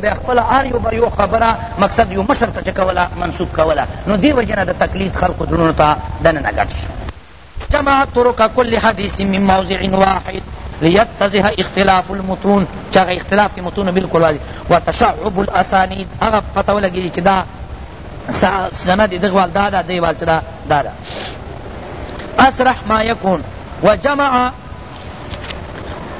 بیا خپل هر یو به یو خبره مقصد یو مشر ته چکوله منسوب کوله نو دی وجنه د تقلید خلق زړونو ته دننه ګډ شو جمع طرق كل حديث من موضع واحد ليتضح اختلاف المتون چاگه اختلاف تی متون بالکل واضح وتشعب الاسانید اغا پتہ لگی چی دا سند دغوال دادا دیوال چدا دادا اسرح ما يكون وجمع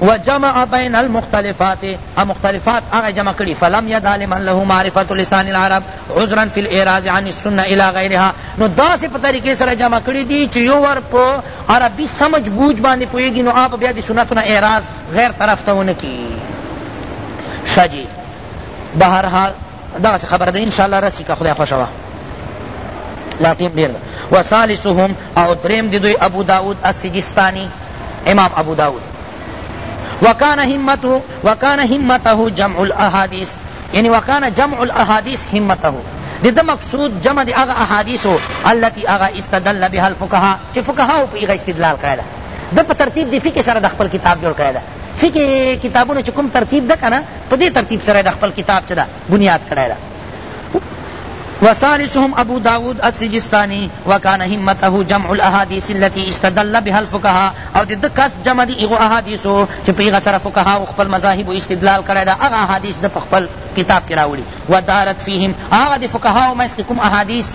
وجمع بین المختلفات او مختلفات هغه جمع کړي فلم یدا لمن له معرفت لسان العرب عذرا فی الاعراض عن السنه الی غیرها نو داسې په طریقې سره جمع کړي دي چې یو ور په عربي سمج بوج باندې پوهېږي نو آپ بیا د سنتو نه اعراض غیر طرف ته ونه کړي شجی بهرحال دغسې خبره ده انشاءالله رسی که خدای خوښه وه لا ټیم ډیر ده وثالثهم او دریم دی دوی ابو داود السجستانی امام ابو داود وکان همته وکان همته جمع الاحادیث یعنی وکان جمع الاحادیث همته دی دا مقصود جمع دی اغا احادیثو اللتی اغا استدل بها الفقهاء چی فقهاء پی اغا استدلال کرده دا پا ترتیب دی فقه سره دا خپل کتاب جوړ کرده فقه کتابونو چه کوم ترتیب ده کنه په دې ترتیب سره د خپل کتاب چه ده بنیاد کړی ده وثالثهم ابو داود السجستانی وکان همته جمع الاحاديث التي استدل بها الفقهاء او د کس جمع دی هغه احادیث چې په هغه سره فقها او خپل مذاهب استدلال کړی دا هغه احادیث د خپل کتاب کې راوړي ودارت فيهم هغه د فقها او مس کوم احادیث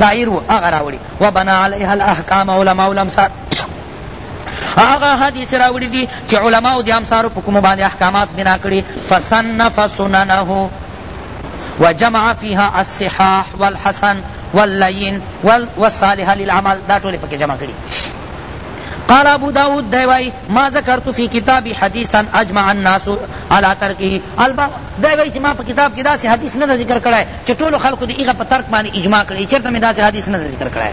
دایر و هغه راوړي وبنا عليها الاحکام علماء الامصار هغه حدیث راوړي دي چې علماو د امصارو په کومو باندې احکامات بنا کړي فصنف سننه وجمع فيها الصحاح والحسن واللين والصالح للعمل دا ټول پکې جمع کړي قال ابو داود دیوائی ما ذکرت فی کتاب حدیثا اجمع الناس على ترکه البا دیوائی چې ما په کتاب کې داسې حدیث نه ذکر کړای چې ټول خلکو دې هغه په ترک باندې اجماع کړي چرته مې داسې حدیث نه ذکر کړای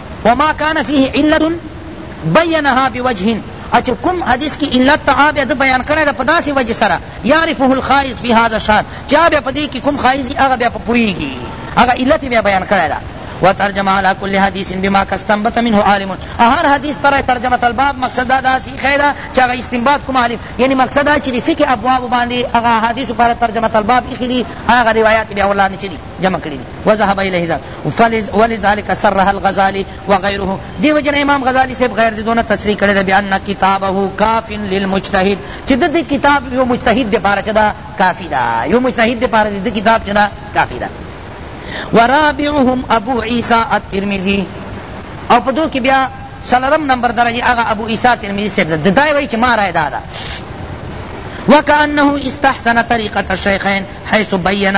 وما کان فیه علت بینها بوجه او چه کوم حدیث کی علت تا آبیا ده بیان کړی ده په داسی وجه سره یعرفه الخائز فی هذا الشان چه آبیا په دی کی کوم خائز وی هغه بیا په پوهیږی هغه علت بیا بیان کړی ده وترجم على كل حديث بما استنبط منه عالم هر حدیث پر ترجمه الباب مقصد دا دا سی خیدا چاغه استنباط کوم عالم یعنی مقصد دا چې فقه ابواب باندې هغه حدیث پر ترجمه الباب اخلي هغه روایت بیا ولانه چي جمع کړي دي وذهب الیه ذات ولذلک صرح الغزالی وغیره دی وجه نه امام غزالی صاحب غیر دي دونه تصریح کړي ده بان کتابه کاف للمجتهد چې د دې کتاب یو مجتهد د پاره چدا کافی ده یو مجتهد د پاره د کتاب چدا کافی ده ورابعهم ابو عیسی الترمذی او په دوه کې بیا سلرم نمبر درجه هغه ابو عیسی ترمذی صاحب ده دای وای چې ما رائے دا ده وكأنه استحسن طريقة الشيخين حيث بين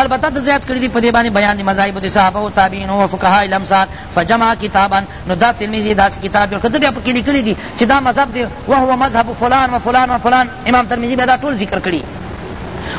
البته د زیات کړی دی په دې باندې بیان دی مذاهب د صحابه او تابعین او فقها الامثال فجمع کتابا نو دا ترمذی داس کتاب جوړ کړ بیا په کې لیکلی دی چې دا مذهب دی وهو مذهب فلان و فلان و فلان امام ترمذی بیا دا ټول ذکر کړی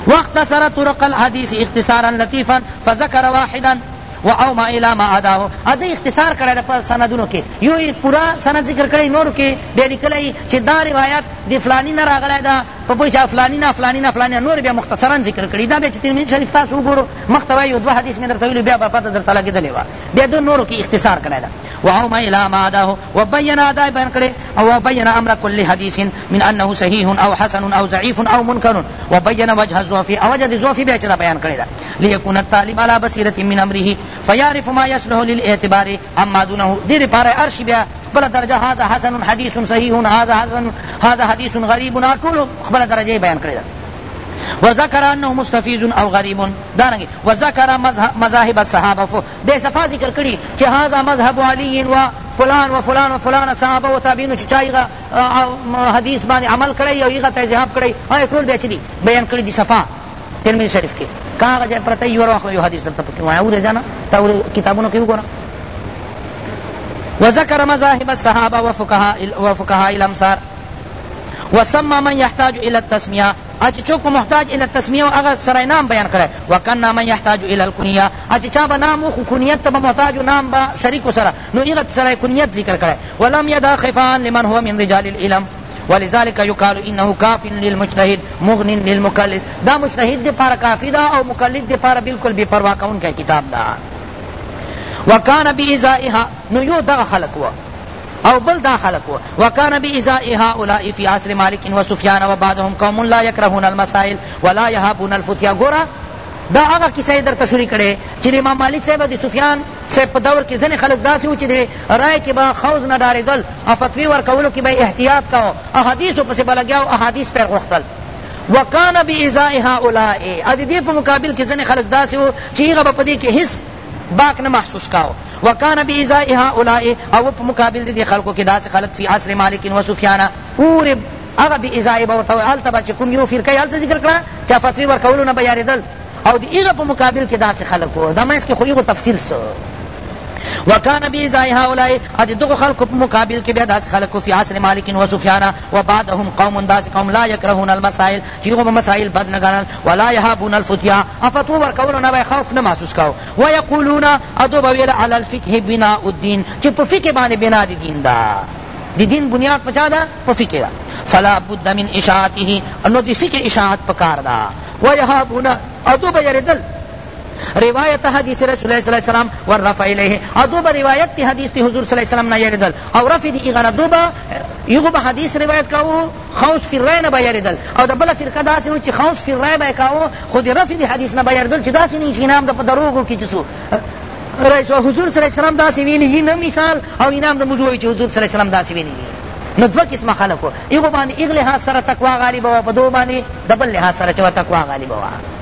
واختصر طرق الحديث اختصارا لطيفا فذكر واحدا و او ما الا ما اداه اده اختصار کړه په سندونو کې یو پورا سند ذکر کړی نور کې به لیکلی چې دا روایت دی فلانی نه راغلی ده په پوه شی فلانی نه فلانی نه فلانی نه نور بیا مختصرا ذکر کړی دا بیا چی ترمذی شریف تاسو وګورو مخته وای یو دوه حدیث می درته ویلی بیا به پته درته لګیدلی وه بیا دو نورو کی اختصار کړی ده وهو ما الی ما عداه وبین ادا بیان کړی او بین امر کل حدیث من انه صحیح او حسن او ضعیف او منکر وبین وجه الضعف او وجه الضعف بیا چدا بیان کړی ده لیکون الطالب علی بصیرت من امره فیعرف ما یصلح للاعتبار اما دونه دیر پاره ارش بیا خپله درجه هذا حسن حدیث صحیح هذا حسن هذا حدیث غریب هغه ټولو خپله درجه یې بیان کړې ده وذکر انه مستفیض او غریب دارنګ وذکر مذاهب الصحابه بے صفا ذکر کړي چې هاذا مذهب علی و فلان و فلان و فلان صحابه و تابعین چې چایغه حدیث باندې عمل کړی او یغه تذهب کړی هاي ټول بیا چدي بیان کړی دي صفا ترمذی شریف کی کا هغه ځای پرته یو روخ یو حدیث درته پکې وایو ورې جانا تا ورې کتابونو کې وګوره وذكر مذاهب الصحابه وفقهاء وفقهاء الامصار وسمى من يحتاج الى التسميه اچ چوک محتاج الى التسميه او هغه سره نام بیان کړه وکنا من يحتاج الى الكنيه اچ چا به نام او کنیت ته محتاج نام با شریک سره نو هغه سره کنیت ذکر کړه ولم يدا خفان لمن هو من رجال العلم ولذلک یقال انه کاف للمجتهد مغن للمقلد دا مجتهد دی پار کافی دا او مقلد دی پار بالکل بے پروا کون کا کتاب دا وکان بازائها نو یو دا خلق و او بل دا خلق و وکان بازائها اولائی فی عصر مالک و سفیان و بعدهم قوم لا یکرهون المسائل ولا یهابون الفتیا گورا دا هغه کیسه در تشریح کړي چې امام مالک صاحب د سفیان صاحب په دور کی ځنی خلک داسی وو چی دی رای کی به خوض نه ډاریدل او فتوی ورکولو کی به یی احتیاط کاوه او حدیثو پسی به لګیا او احادیث به یی غوښتل وکان بازاء هؤلاء او د دې په مقابل کې ځنې خلک داسې وو چې هغه به په دې کې هیڅ باک نه محسوس کاو وکان بازاء هؤلاء او په مقابل د دې خلکو کې داسې خلک فی عصر مالک و سفیان اور هغه بازاء به ورته هلته به چې کوم یو فرقه یې هلته ذکر کړه چې فتوی ورکولو نه به یارېدل او د هغه په مقابل کې داسې خلق وو دا منځ کې خو هغو تفصیل سو وکان بی زای هؤلاء ادي دغه خلق په مقابل کې بیا داس خلق فی عصر مالک و سفیان و بعدهم قوم داس قوم لا یکرهون المسائل چې هغه مسائل بد نه غنل ولا یهابون الفتیا افتو ورکول نه خوف نه محسوس کاو و یقولون ادو بویل علی الفقه بناء الدین چې په فقه باندې بنا دي دین دا دی دین بنیاد پچا دا په فقه دا فلا بد من اشاعته انو دی فقه اشاعت پکار دا ويهابون او دوی به یریدل روایت حدیث رسول الله صلی الله علیه وسلم و رفع الیه او دوی به روایت تی حدیث تی حضور صلی الله علیه وسلم نه یریدل او رفع دی ایغه نه دوی به یغو به حدیث روایت کاو خوص فی الرای نه به یریدل او د بل فرقه داسې و چې خوص فی الرای به کاو خو د رفع دی حدیث نه به یریدل چې داسې نه چې نام د په دروغو کې چې سو رئیس او حضور صلی الله علیه وسلم داسې ویلی یی نه مثال او انام د موږ وایي چې حضور صلی الله علیه وسلم داسې ویلی نو دوه قسمه خلق و هغو باندې هغ لحاظ سره تقوی غالبه وه په دو باندې د بل لحاظ سره چه وه تقوی غالبه وه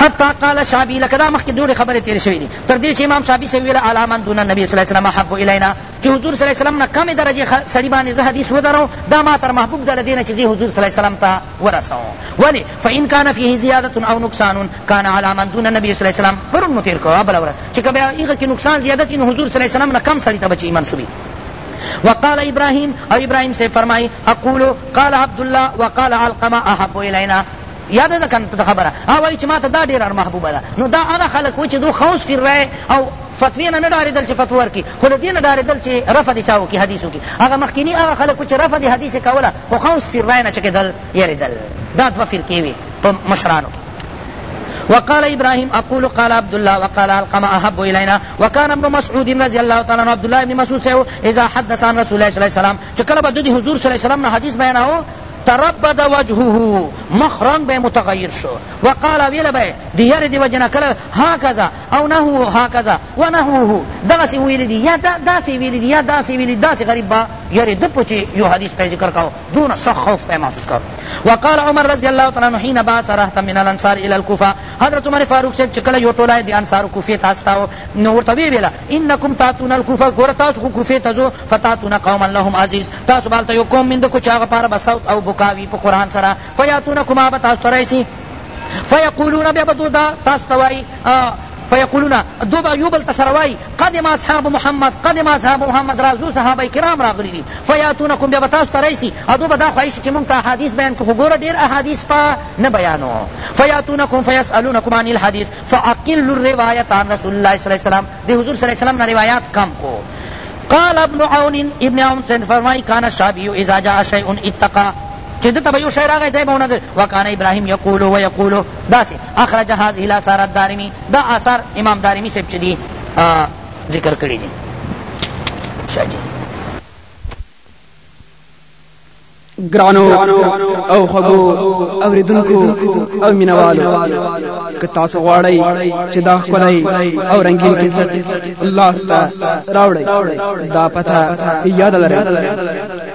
حتی قال شعبی لکه دا مخکې نورې خبرې تېرې شوې دي تر دې چې امام شعبی صاحب ویله علی من دون النبي صلی الله علیه وسلم احب الینا چې حضور صلی الله علیه وسلم نه کمې درجې سړي باندې زه حدیث ودرو دا ما تر محبوب ده له دې نه چې زه حضور صلی الله علیه وسلم ته ورسوم ولې فإن کان فیه زیادة او نقصان کان علی من دون النبي صلی الله علیه وسلم پرون مو تېر کړو بله ورځ چې که بیا هغه کې نقصان زیادت وي نو حضور صلی الله علیه وسلم نه کم سړي ته به چې منسوبي وقال ابراهيم او ابراهيم صاحب فرمائی اقول قال عبدالله وقال علقمه احب الينا یاده ده کنه ته خبره هغه وایي چې ماته دا ډېره محبوبه ده نو دا هغه خلک وو چې دو خوص فی الرأی او فتوی نه نه ډارېدل چې فتوا ورکړي خو له دې نه ډارېدل چې رفع دې چا وکړي حدیث وکړي هغه مخکیني هغه خلک وو چې رفع دې حدیث یې کوله خو خوص فی الرأی نه چې کېدل یېرېدل دا دوه فرقې وې په مشرانو کې وقال ابراهيم اقول قال عبد الله وقال القم احب الينا وكان ابن مسعود رضي الله تعالى عنه عبد الله ابن مسعود سيو اذا حدث عن رسول الله صلى الله عليه وسلم چکل بدد حضور صلى الله عليه وسلم حدیث بیانا ہو تربد وجهه مخ رنگ به متغیر شو وقال ویل به دی یری دی وجنا کله هکذا او نه هو هکذا و نه هو دغه سی ویل دی یا داسې ویل دی یا داسې ویل داسې غریب با یری د پچی یو حدیث په ذکر کاو دون سخت خوف پہ محسوس کر وقال عمر رضی اللہ تعالی عنہ حين بعث رهتا من الانصار الى الكوفه حضرت عمر فاروق صاحب چکل یو ټوله دی انصار کوفه تاستاو نو ورته وی ویلا انکم تاتون الكوفه ګور تاسو خو کوفه تزو فتاتون قوما لهم عزیز تاسو بالته یو قوم مند کو چاغه پار بسوت او بکاوی په قران سره فیاتونکم اب تاسو رئیسی فیقولون بیا به دو دا تاسو ته وایي فیقولون دو با یو بل تسره وای قدم اصحاب محمد قدم اصحاب محمد رازو صحابه کرام راغلی دی فیاتونکم بیا تاسو ته راشي او دو به دا خواهش چې مونږ ته احادیث بیان کو خو ګوره ډېر احادیث په نه بیانو فیاتونکم فیسألونکم عن الحدیث فاقل الروایت عن رسول الله صلی الله علیه وسلم دی حضور صلی الله علیه وسلم نه روایات کم کو قال ابن عون ابن عون سے فرمائی کان الشعبی اذا جاء شیء اتقا چې دته به یو شی راغی دی به ونه ګرځي وکان ابراهیم یقول و یقول داسې اخرج هذه الاثار الدارمی دا آثار امام دارمی صاحب چې دی ذکر کړی دی ګرانو او خبو اوریدونکو او مینوالو که تاسو غواړئ چې دا خپلای او رنگین کیسټ الله ستاسو راوړئ دا پته یاد لرئ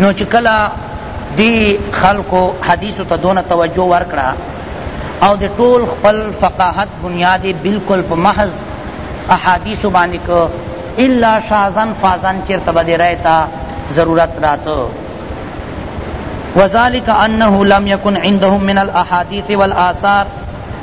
نو چې کله دی خلکو حدیثو ته دونه توجه ورکړه او د ټول خپل فقاهت بنیاد بالکل په محض احادیثو باندې کو الا شازن فازن چرته به رای ته ضرورت راته وذلك انه لم يكن عندهم من الاحاديث والاثار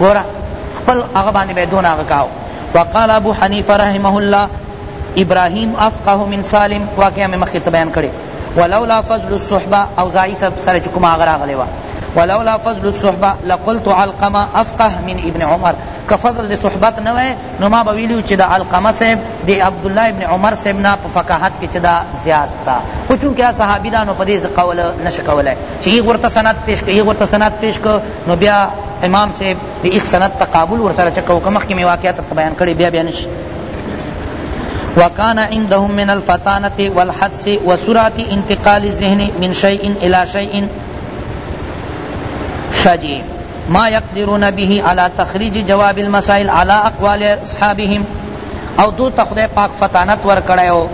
ګوره خپل هغه باندې به دون هغه کاو وقال ابو حنیفه رحمه الله ابراهیم افقه من سالم واقعا مې مخکې ته بیان کړی ولولا فضل الصحبه اوزاعی سره چې کومه هغه راغلی وه ولولا فضل الصحبه لقلت علقمه افقه من ابن عمر که فضل د صحبت نه وای نو ما به ویلو چې د علقمه صاحب د عبدالله ابن عمر صاحب نه په فقاهت کې چې دا زیات ده خو چونکه صحابي ده نو په دې قول نه شي کولی چې یې ورته سند پیش کړي یې ورته سند پیش کړي نو بیا امام صاحب د ایخ سند تقابل ورسره چکه وکړه مخکې مې واقعات ته بیان کړي بیا بیا نشي وکان عندهم من الفتانه والحدس وسرعه انتقال الذهن من شيء الى شيء شجي ما يقدرون به على تخريج جواب المسائل على اقوال اصحابهم او دو تخدای پاک فتانت ور کړای او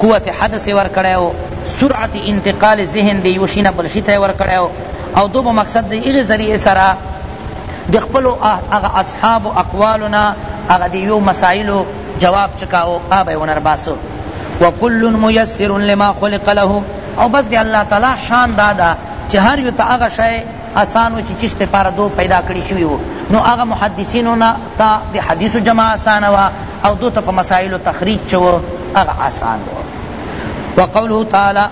قوت حدس ور کړای او سرعت انتقال ذهن دی یوشینه بلشیته ور کړای او او دو په مقصد دی اغی ذریعه سره د خپل هغه اصحاب اقوالو نه هغه دی یو مسائلو جواب چکاو هغه به ونر باسو وکل میسر لما خلق له او بس دی الله تعالی شان دادا چې هر یو ته هغه شی آسانو چې چیز ته پاره دو پیدا کړی شوی وو نو هغه محدثینو نه تا د حدیث جمع آسان وا او دو ته په مسائل تخریج چو هغه آسان وو وقوله تعالی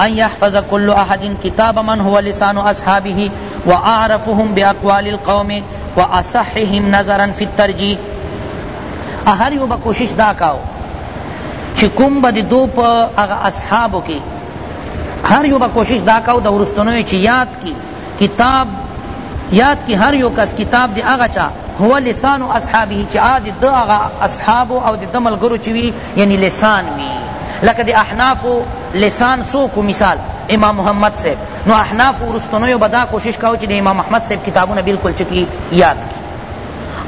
ان يحفظ كل احد کتاب من هو لسان اصحابه واعرفهم باقوال القوم واصحهم نظرا في الترجيح هر یو به کوشش دا کاو چی کوم به دو په هغه اصحابو کی هر یو به کوشش دا کاو د ورستنوی چی یاد کی کتاب یاد کی هر یو کس کتاب دی هغه چا هو لسان اصحابه چی آدی د هغه اصحابو او د ملګرو چی وی یعنی لسان وی لکه د احنافو لسان څوک وو مثال امام محمد صاحب نو احنافو وروستنیو به دا کوشش کاوه چی د امام احمد صاحب کتابونه بلکل چه کړي یاد کړي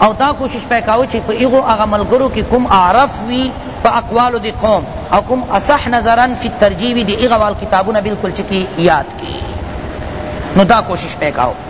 او دا کوشش به یې کاوه چی په هغو هغه ملګرو کی کوم اعرف وی په اقوالو د قوم او کوم اصح نظرا فی الترجیح وی د هغه وال کتابونه بلکل چه کړي یاد کړي نو دا کوشش به یې کاوه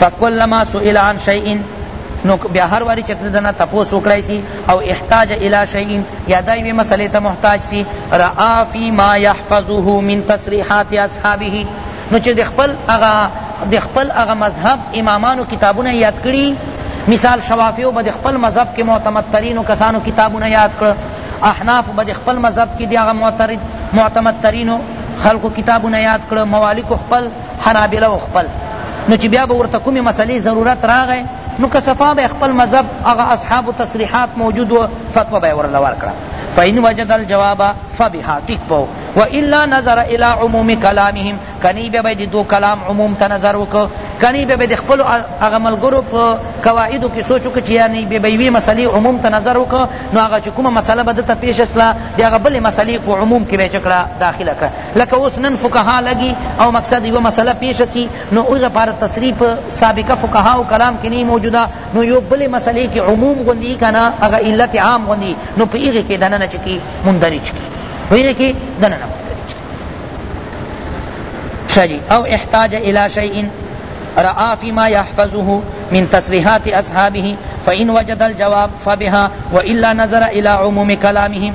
فکلما سئل عن شیء نو بیا هر واری چې د نه تپوس وکړای شي او احتاج الی شیء یا دا یوې مسئلې ته محتاج شي رآ فی ما یحفظه من تصریحات اصحابه نو چې د خپل هغه د خپل هغه مذهب امامانو کتابونه یاد کړي مثال شوافیو به د خپل مذهب کې معتمد ترینو کسانو کتابونه یاد کړ احناف به د خپل مذهب کې د هغه معتمد ترینو خلقو کتابونه یاد کړ موالکو خپل حنابله وو خپل نو چې بیا به ورته کومې مسئلې ضرورت راغی نو که صفا به خپل مذهب هغه اصحاب تصریحات موجود و فتوا به یې ورله ورکړه فإن وجد الجواب فبها ټیک پو و الا نظر الى عموم کلامهم کنی به به دو کلام عموم ته نظر وکړو کنی به به د خپل هغه ملګرو په قواعدو کې سوچ وکړو چې یعنی به به وی مسلې عموم ته نظر وکړو نو هغه چې کومه مسله به دته پیش اسلا د هغه بلې مسلې په عموم کې به چکړه داخله کړه لکه اوس نن فقهاء لګی او مقصد یوه مسئله پیش سی نو هغه لپاره تصریح په سابقه فقهاء کلام کی نه موجوده نو یو بلی مسئلی کی عموم غوندی یی کنه هغه علت عام غوندی نو په هغه کی دننه چه کی مندرج کی په هغه کی دننه مندرج کی ښه جی او احتاج الی شیء رآ فيما يحفظه من تصريحات أصحابه فإن وجد الجواب فبها وإلا نظر إلى عموم كلامهم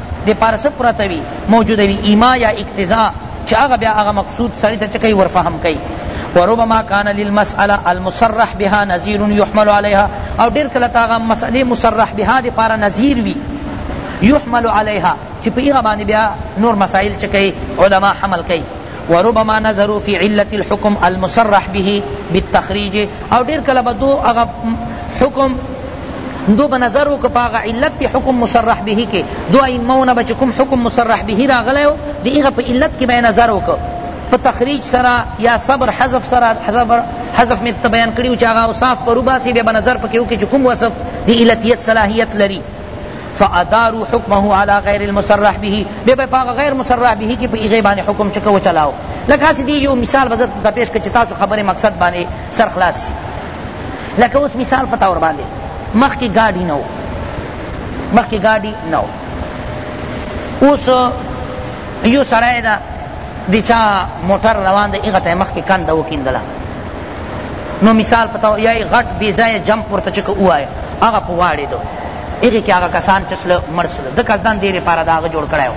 د پاره څه پرته وي موجوده وي ایما یا اقتضاء چه هغه بیا هغه مقصود سړی ته چه کوي ور فهم کوي وربما كان للمسأله المصرح بها نظير يحمل عليها او ډیر کله تاغه مسئله مصرح بها دی پارا نظیر وی يحمل عليها چې په هغه باندې بیا نور مسائل چکه علما حمل کوي وربما نظروا فی علت الحکم المصرح به بالتخریج او ډیر کله به دو هغه حکم دو به نظر وکړ په هغه علت دی حکم مصرح به کې دو ائمونه به چې کوم حکم مصرح به راغلی و د هغه په علت کې به نظر وکړ په تخریج سره یا صبر حذف سره صبر حذف می بیان کړیو چې هغه اوصاف پر وباسي به نظر پکې وکړي چې کوم وصف د علتیت صلاحیت لري فاداروا حکمه علی غیر المصرح به بیا به پاغه غیر مصرح به کی په ایغه باندې حکم چکه و چلاو لکه اسی دی یو مثال وزت د پیش کچ تاسو خبره مقصد باندې سر خلاص سی لکه اوس مثال پتا ور باندې مخ کی گاډی نو مخ کی گاډی نو اوس یو سړی دا د چا موټر روان دی هغه ته مخکې کنده وکیندله نو مثال په تو یای غټ بی ځای جمپ ورته چک وای هغه په واړې دو هغه کې هغه کسان چسله مرسل د کسدان دې لپاره دا جوړ کړایو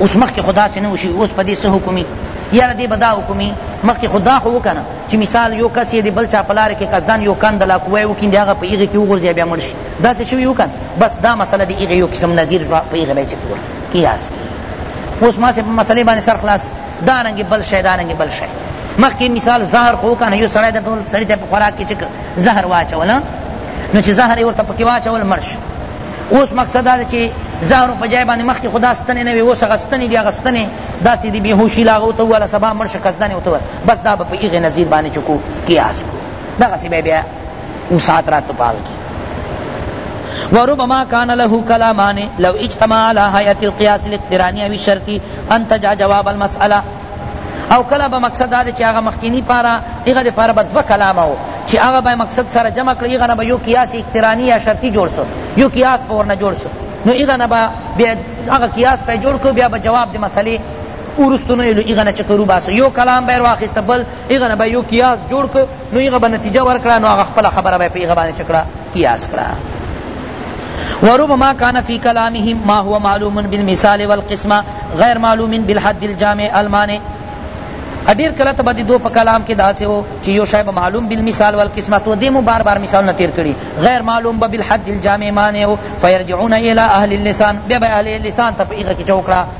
اوس مخ کې خدا سينه وشي اوس په دې سه حکومي یاره دې بدا حکومي مخ کې خدا خو وکنه چې مثال یو کس دې بل چا پلار کې کسدان یو کند لا کوی وکین دی هغه په هغه کې وګرځي بیا مرشي دا څه شوی وکړ بس دا مسله دې هغه یو قسم نظیر په هغه به چکو کیاس اوس ما سه مسلې باندې سر خلاص دارنګه بل شی دارنګه بل شی مخکی مثال زهر خو کنه یو سړی د ټول سړی ته په خوراک کې چک زهر واچول نو چې زهر یې ورته پکې واچول مرش اوس مقصد دا چې زهر په جای باندې مخکې خدا ستنې نه وي اوس هغه ستنې دي هغه ستنې داسې دي بېهوشي لاغه وته وواله سبا مړ شه کسدانې وته بس دا به په هغې نظیر باندې چکو قیاس کو دغسې به بیا او سات رات پال کی وربما كان له كلامان لو اجتمع على هيئة القياس الاقتراني او الشرطي انتجا جواب المسألة او کله به مقصد دا چې هغه مخکینی پارا هغه د پارا بدو کلام او چې هغه به مقصد سره جمع کړی هغه نه به یو قیاس اقترانی یا شرطی جوړ سو یو قیاس پور نه جوړ سو نو هغه نه به بیا هغه قیاس په جوړ کو بیا به جواب د مسئله ورستونه له هغه نه چکرو باسو یو کلام به واخیست بل هغه نه به یو قیاس جوړ کړ نو هغه به نتیجه ورکړه نو هغه خپله خبره به یې په هغه باندې څه کړه قیاس کړه وربما كان في كلامهم ما هو معلوم بالمثال والقسمة غير معلوم بالحد الجامع المانع ډیر کله ته باندې دو په کلام کې داسې وو چې یو شی به معلوم بالمثال والقسمت و دې مو بار بار مثال نه تیر کړي غیر معلوم به بالحد الجامع معنی فیرجعون الی اهل اللسان بیا به اهل اللسان ته په هغه کې چوکړه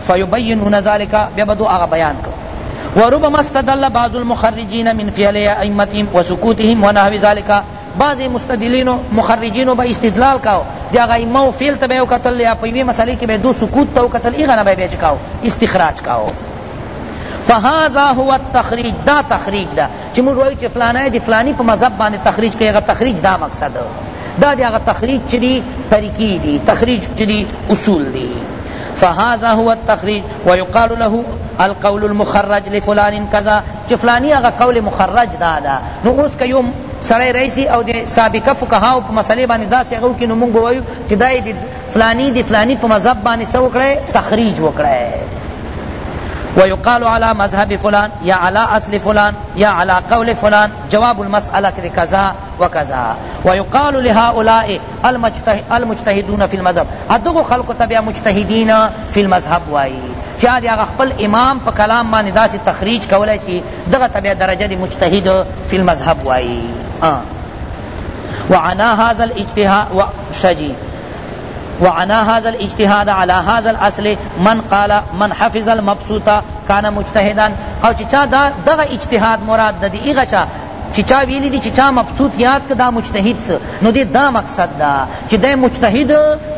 فیبینون ذلک بیا به دو هغه بیان کو وربما استدل بعض المخرجین من فعل ائمتهم وسکوتهم ونحو ذلک بعض مستدلین و مخرجین به استدلال کاو دی هغه ائمه و فعل ته به کتل یا په یوې مسئلې کې به دو سکوت ته کتل هغه نه به بیا چکاو استخراج کاو فهذا هو التخریج دا تخریج دا چې موږ وایو چې فلانه دی فلانی په مذهب باندې تخریج کوي هغه تخریج دا مقصد دا دی هغه تخریج چې دی طریقې دی تخریج چې دی اصول دی فهذا هو التخريج ويقال له القول المخرج لفلان کذا چه فلانی هغه قول مخرج دادا نو اوس که یو سړی رئیسی او د سابقه فقهاو په مسئله باندې داسې هغه وکړي نو موږ به وایو چې دا یې فلانی د فلانی په مذهب باندې څه وکړی تخریج وکړی ويقال على مذهب فلان یا على اصل فلان یا على قول فلان جواب المسألة کذا وکذا ويقال لهؤلاء المجتهدون فی المذهب او دغو خلقو ته بیا مجتهدین فی المذهب وایی چی آ دی هغه خپل امام په کلام باندی داسی تخریج کولای سی دغه ته بیا درجه دی مجتهد فی المذهب وایی وعنا هذا الاجتهاد علی هذا الاصل من قال من حفظ المبسوط کان مجتهدا او چی چا دغه اجتهاد مراد دی هغه چا چی چا ویلی دی چی چا مبسوط یاد که دا مجتهد سه نو دی دا مقصد دا چی دی مجتهد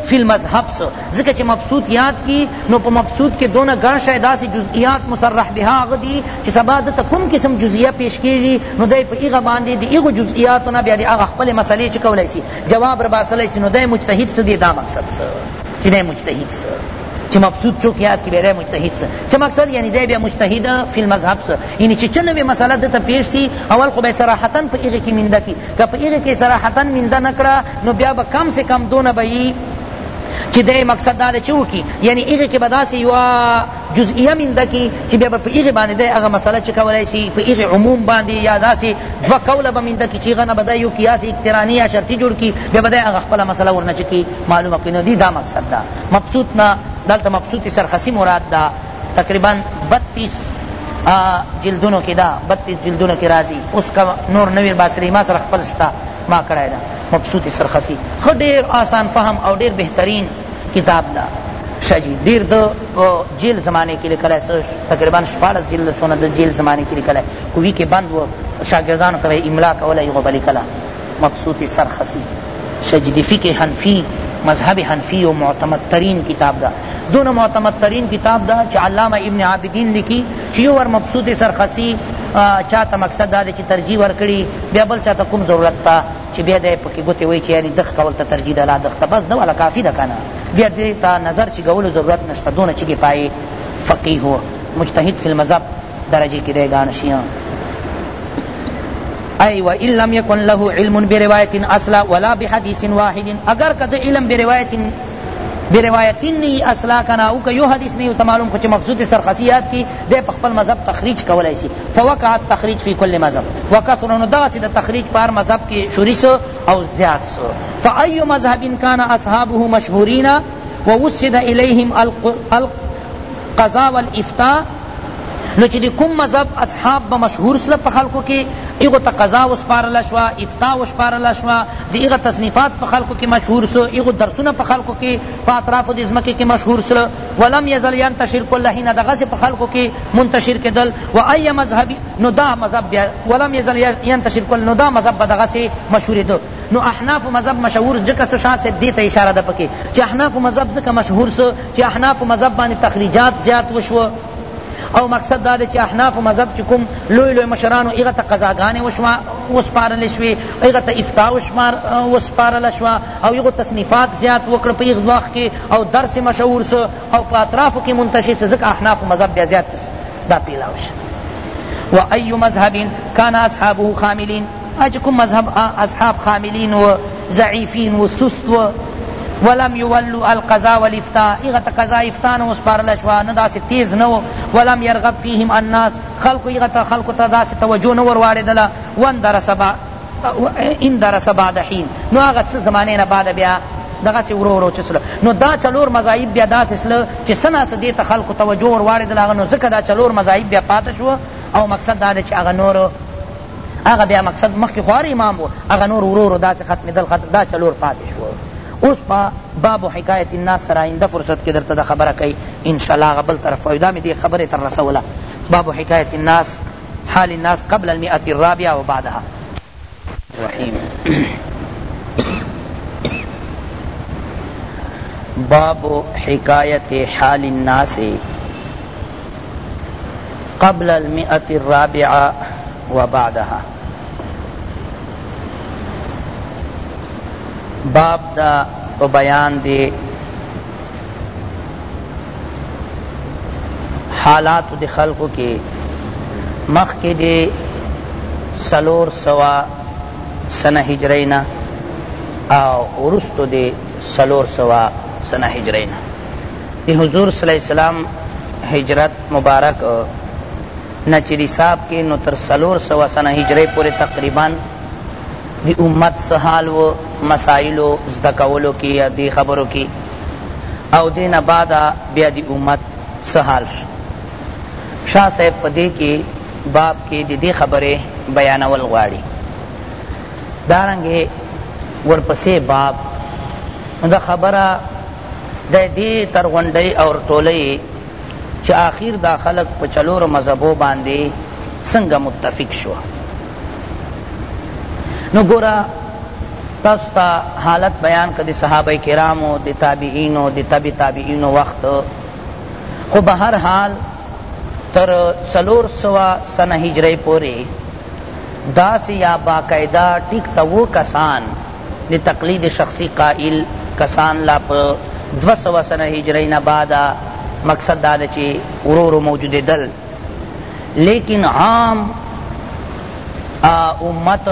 فی المذهب سه ځکه چی مبسوط یاد کی نو په مبسوط کی دونه ګڼ شای داسی جزئیات مصرح بها هغه دی چی سبا دته کوم قسم جزئیه پیش کیږی نو دی په هغه باندی دی هغه جزئیاتو نه بیا دی هغه خپل مسئله چی کولای سی جواب رباسلای سی نو دی مجتهد سه دی دا مقصد سه چی دی مجتهد سه چی مبسوط چوک یاد کی بیا دی مجتهد سه چه مقصد یعنی دی بیا مجتهد فی المذهب سه یعنی چې چه نوې مسئله ده ته پیش سی اول خو به صراحتاً په هغې کې مینده کی که په هغې کې صراحتاً مینده نه کړه نو بیا به کم سے کم دونه به یی چې دې مقصد دا ده چې وکړي یعنی هغې کې به داسې یوه جزئیه مینده کړي چې بیا به په هغې باندې دی هغه مسئله چې کولی شي په هغې عموم باندې یا داسې دوه قوله به مینده کړي چې هغه نه به دی یو قیاس اقتراني یا شرطي جوړ کړي بیا به دی هغه خپله مسئله ورنه چې کړي معلومه کړي نو دی دا مقصد ده مبسوط نه دلته مبسوط سرخسی مراد ده تقریبا بتیس جلدونو کې دا بتیس جلدونو کې راځي اوس که نور نوی باسري ما سره خپل شته ما کړی ده مبسوط سرخسی ښه ډېر آسان فهم او ډېر بهترین کتاب ده ښه جي ډېر د جیل زمانې کې لیکلی تقریبا شپاړس جلدونه د جیل زمانې کې لیکلی کوي کې بند و شاګردانو ته به یې املا کوله یغو به لیکله مبسوط سرخسی ښه جي د فقه حنفي مذهب حنفي یو معتمد ترین کتاب ده دونه معتمد ترین کتاب ده چه علامه ابن عابدین لیکی چه یو وار مبسوط سرخسی چاته مقصد دا دی چه ترجیح ورکړی بیا بل چاته کوم ضرورت تا چه بیا دی پکی ګوتی وی چه یعنی دخ کول ته ترجیح ده لا دخ ته بس دوالا کافی ده کنه بیا دی تا نظر چه ګولو ضرورت نشته دونه چه کی پای فقیه و مجتهد فی المذهب درجه کی دی گان شیان ای و ان لم یکن له علم بروايه اصلا ولا بحدیث واحد اگر کد علم بروايه دی روایتین نی اصلا کنا او که یو حدیث نی ته معلوم خو چې مبسوط سرخسی یاد کی دی په خپل مذهب تخریج کولای سی فوقع التخریج فی کل مذهب وکثر نو دغه سي د تخریج پر مذهب کې شوری سو او زیات سو فای مذهب کان اصحابه مشهورین ووسد الیهم الق قضا والافتاء نو چې د کوم مذهب اصحاب به مشهور سره په خلکو کې ایغو ته قضا وسپارل شو افتا وسپارل شو د ایغه تصنیفات په خلکو کې مشهور سو ایغو درسونه په خلکو کې په اطراف د ځمکې کې مشهور سو ولم یزل ينتشر کله هینا دغه په خلکو کې منتشر کېدل و ای مذهب نو دا مذهب ولم یزل ينتشر کله نو دا مذهب دغه مشهور دو نو احناف مذهب مشهور ځکه څه شاه صاحب دې ته اشاره ده پکې چې احناف مذهب ځکه مشهور څه چې احناف مذهب باندې تخریجات زیات وشو او مقصد دا دی چې احناف مذهب چې کوم لوی لوی مشرانو هغه ته قضاګانې وشوه وسپارل شوې هغه ته افتاء وسپارل شوه او هغو تصنیفات زیات وکړه په هغه وخت کې او درس مشهور سو او په اطرافو کې منتشر سو ځکه احناف مذهب بیا زیات دا پیلاو شو و ای مذهب کان اصحابه خاملین هغه چه کوم مذهب اصحاب خاملین وه ضعیفین وه سست وه ولم یولو القضاء والافتاء هغه ته قضاء افتاء نه وسپارل شوه نه داسې تیز نه وه ولم یرغب فیهم الناس خلقو هغه ته خلقو ته داسې توجه نه ور واړیدله واندرس اندرس بعد حین نو هغه څه زمانې نه بعد بیا دغسې ورو ورو چه سله نو دا څلور مذاهب بیا داسې سله چه څه نا څه دې ته خلقو توجه ور واړیدله هغه نو ځکه دا څلور مذاهب بیا پاته شوه او مقصد دا دی چه هغه نور هغه بیا مقصد مخکې خو هر امام و هغه نور ورو ورو داسې ختمېدل ختم دا څلور پاتې شوه اوس په باب حکایت الناس سره آینده فرصت کې درته دا خبره کوي انشاءالله هغه بل طرف وایو دا مې دې خبرې تر رسوله باب حکایت الناس حال الناس قبل المئة الرابعة وبعدها رحیم باب حکایت حال الناس قبل المئة الرابعة وبعدها باب دا په بیان دی حالات د خلقو کې مخ کې دی سلور سوا سنه هجرینا او ورستو دی سلور سوا سنه هجرینا د حضور صلی الله علیه وسلم هجرت مبارک نه چې حساب کې نو تر څلور سوه سنه هجرۍ پورې تقریبا د امت څه حال و مسایلو زده کولو کې یا دې خبرو کې او دې نه بعده بیا د امت څه حال شو شاه صاحب په دې کې باب کې د دې خبرې بیانول غواړي دارنګې ورپسې باب نو دا خبره د دې تر غونډۍ او ټولۍ چې آخیر دا خلک په چلورو مذهبو باندې څنګه متفق شو نو ګوره تاسو ته حالت بیان که د صحابه کرامو د تابعینو د تبع تابعینو وخت خو به هر حال تر څلور سوه سنه هجرۍ پورې داسې یا باقاعده ټیک ته و کسان د تقلید شخصی قائل کسان لا په دوه سوه سنه هجری نه بعد مقصد دا ده چی ورو ورو موجودیدل لیکن عام امت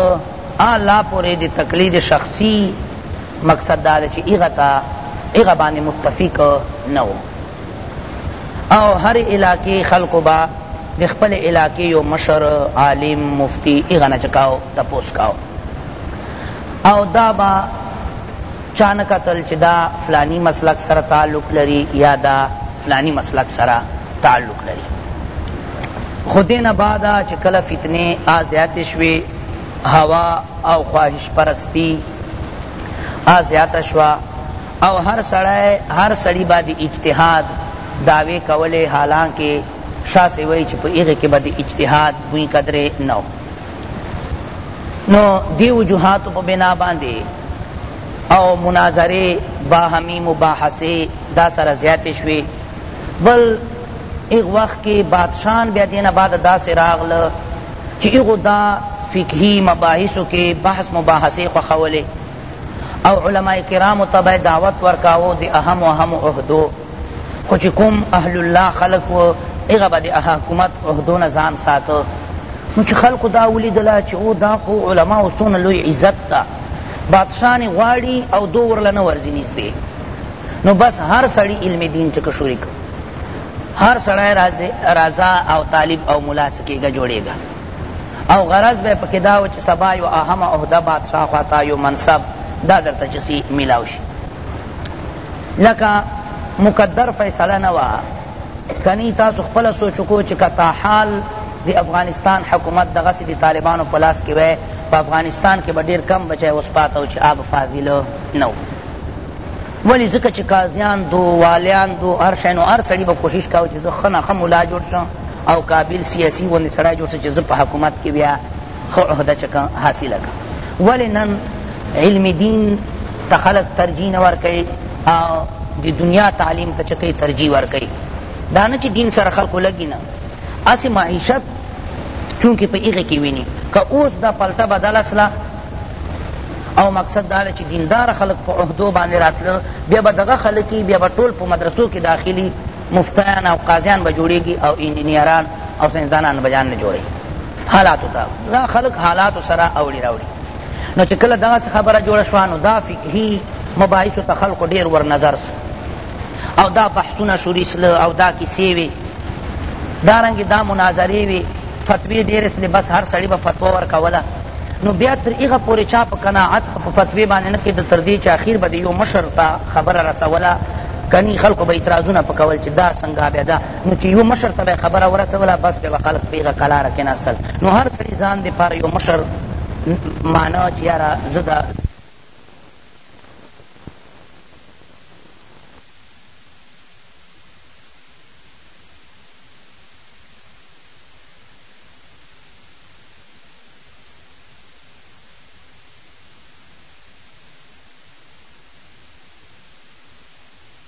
آن لا پوری دی تقلید شخصی مقصد دا چی ایغا تا ایغا باندې متفق نه وو او هر علاقه خلق با د خپل علاقه یو مشر عالم مفتی ایغا نه چکاو تپوس کاو او دا به چا نه کتل چی دا فلانی مسلک سره تعلق لری یا دا فلانی مسلک سره تعلق لری خو دی نه بعد چی کله فتنی آ زیاتی شوی هوا او خواهش پرستی آ زیاته شوه او هر سړی هر سړی به د اجتهاد دعوی کولی حالانکه شاسی وایی چی په هغی کی به د اجتهاد بوی قدری نه وو نو دی وجوهات په بنا باندې او مناظره باهمی مباحثه دا سره زیات شوی بل ایغ وخت کې بادشاہان بیا دینه بعد دا سراغل چې ایغو دا فقهی مباحثو کې بحث مباحثه خوښولې او علماء کرام ته دعوت ورکاو دی اهم اهم عہدو خو چې کوم اهل الله خلق و هغه به د حکومت عهدو نه ځان ساته نو چې خلقو دا ولیدله چې او دا خو علما او څونه لوی عزت ده بادشاه نه غواړي او دو ورله نه ورځي نږدې نو بس هر سړی علم دین ټکه شروع کړ هر سړی رازا او طالب او ملا سکیږه جوړیږه او غرض به پکې دا و چې سبا یو اهمه عهده بادشاه خواته یو منصب دا درته چسی ملاو شي لکه مقدر فیصله نه وه کنی تاسو خپله سوچ وکړو چی که تاحال د افغانستان حکومت دغسی د طالبانو په لاس کی وای په افغانستان کی به ډیر کم بچی اوس پاته وو چی آب فاضل نه وو ولی ځکه چی قاضیان دو والیان دو هر شی نو هر سړی به کوشش کاوه چی زه ښه نه ښه ملا جوړ شم او قابل سیاسی غوندی سړی جوړ شم چی زه په حکومت کی بیا ښه عهده چه که حاصله که ولی نن علم دین ته خلق ترجیح نه ورکوی او د دنیا تعلیم ته چه که ترجیح ورکوی دا نه چه دین سره خلقو لګی نه هسی معیشت چونکه په هغه کی وینی که اوس دا پلته بدله سله او مقصد دا چه دیندار خلق په عهدو باندې راتله بیا به دغه خلق بیا به ټول په مدرسو کې داخلی مفتیان او قاضیان به جوړیږي او انجنیران او ساینسدانان به جان نه جوړي حالاتو ته دا خلق حالاتو سره اوړي راوړي نو چې کله دغه خبره جوړه شوه نو دا فقهي مباحثو ته خلقو ډیر ور نظر سو او دا بحثونه شروع سل او دا کیسې وې دارنګې دا مناظرې وې فتوی ډیر سل بس هر سړی به فتوا ورکوله نو بیا تر هغه پورې چا په قناعت په فتوی باندې نه کېده تر دې چې اخیر به د یو مشر ته خبره رسوله کنی خلکو به اعتراضونه پکول چې دا څنګه بیا دا نو چې یو مشر ته به یې خبره ورسوله بس بیا به خلک په هغه قلاره کېناستل نو هر سړي ځان دپاره یو مشر مانه چې یاره زه د